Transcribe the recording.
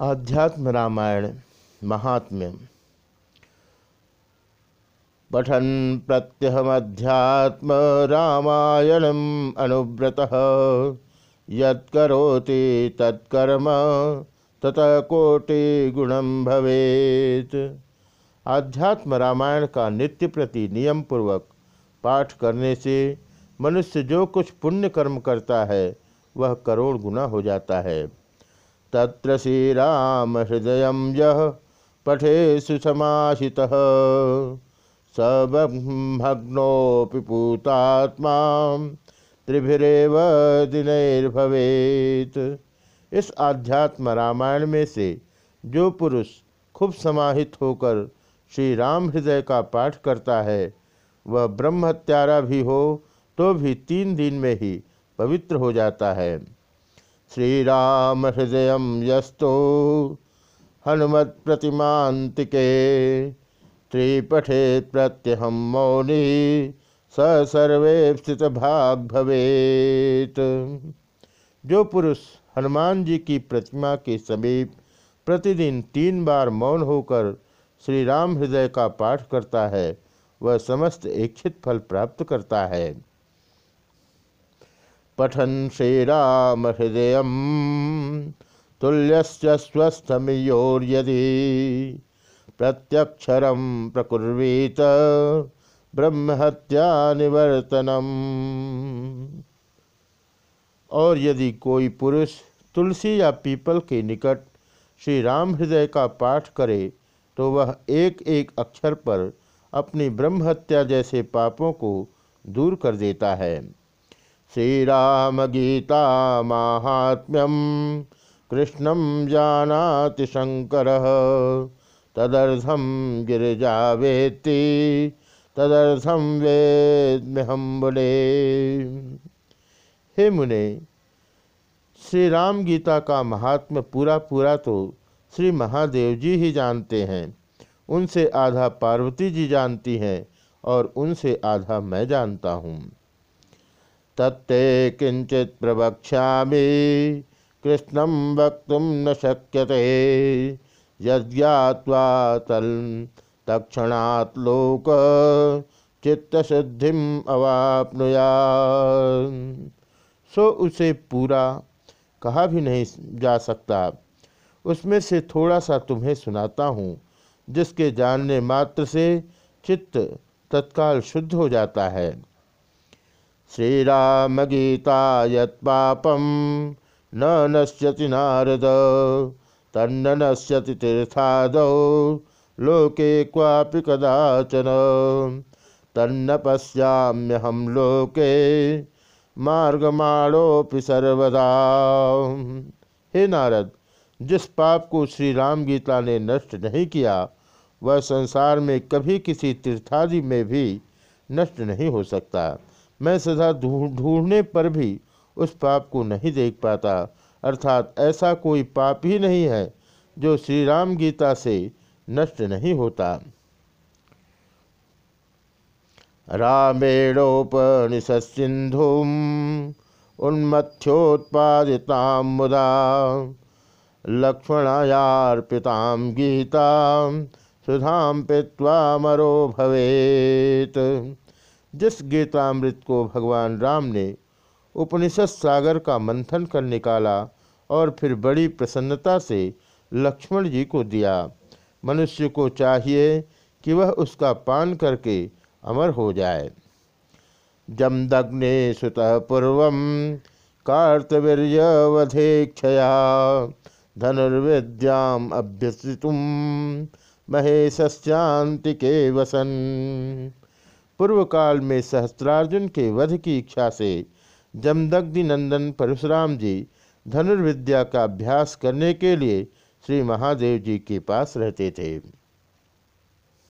आध्यात्म रामायण, महात्म्य। पठन प्रत्यहमध्यात्म रामायणम अनुव्रत। यत्करोति तत्कर्म ततः कोटि गुणम भवेत। आध्यात्म रामायण का नित्य प्रति नियम पूर्वक पाठ करने से मनुष्य जो कुछ पुण्य कर्म करता है, वह करोड़ गुना हो जाता है। तत्र श्रीराम हृदय यह पठे सुसमाहितः स भग्नोऽपि पूतात्मा, त्रिभिरेव दिनैर्भवेत। इस आध्यात्म रामायण में से जो पुरुष खूब समाहित होकर श्री राम हृदय का पाठ करता है, वह ब्रह्म हत्यारा भी हो तो भी तीन दिन में ही पवित्र हो जाता है। श्रीराम हृदय यस्तो। हनुमत प्रतिमांतिके त्रिपठे प्रत्यहम मौनी। स सर्वे स्थित भाग भवेत जो पुरुष हनुमान जी की प्रतिमा के समीप प्रतिदिन तीन बार मौन होकर श्री राम हृदय का पाठ करता है, वह समस्त इच्छित फल प्राप्त करता है। पठन श्रीराम हृदय तुल्यस्य स्वस्थमियोर्यदि। प्रत्यक्षर प्रकुर्वीत। ब्रह्महत्या निवर्तनम। और यदि कोई पुरुष तुलसी या पीपल के निकट श्री राम हृदय का पाठ करे तो वह एक एक अक्षर पर अपनी ब्रह्महत्या जैसे पापों को दूर कर देता है। श्रीराम गीता माहात्म्यम कृष्णम जानाति शंकर तदर्थम गिरिजा वेत्ति तदर्थम वेदहम बोले। हे मुने श्री राम गीता का महात्म पूरा पूरा तो श्री महादेव जी ही जानते हैं। उनसे आधा पार्वती जी जानती हैं और उनसे आधा मैं जानता हूँ। तत्ते किंचित प्रवक्षा कृष्ण वक्त न शक्यते। यज्ञात्वा तल तक्षणात् लोक अवापनुया सो उसे पूरा कहा भी नहीं जा सकता। उसमें से थोड़ा सा तुम्हें सुनाता हूँ, जिसके जानने मात्र से चित्त तत्काल शुद्ध हो जाता है। श्रीराम गीता यत्पापम न नश्यति नारद तन्न नश्यति तीर्थाद, लोके क्वापि कदाचन। तन्न पश्याम्यहम लोके मार्गमाणोपि सर्वदा। हे नारद, जिस पाप को श्री राम गीता ने नष्ट नहीं किया, वह संसार में कभी किसी तीर्थादि में भी नष्ट नहीं हो सकता। मैं सदा ढूँढने पर भी उस पाप को नहीं देख पाता। अर्थात ऐसा कोई पाप ही नहीं है जो श्री राम गीता से नष्ट नहीं होता। रामेणोपनिषसिंधु उन्मथ्योत्पादिता मुदा लक्ष्मणायार्पिता गीता सुधाम पीवा मरो भवेत। जिस गीतामृत को भगवान राम ने उपनिषद सागर का मंथन कर निकाला और फिर बड़ी प्रसन्नता से लक्ष्मण जी को दिया, मनुष्य को चाहिए कि वह उसका पान करके अमर हो जाए। जमदग्ने सुत पूर्व कार्तवीर्यवधेक्षया धनुर्विद्याम अभ्यसितुम महेशांति के वसन। पूर्व काल में सहस्त्रार्जुन के वध की इच्छा से जमदग्धि नंदन परशुराम जी धनुर्विद्या का अभ्यास करने के लिए श्री महादेव जी के पास रहते थे।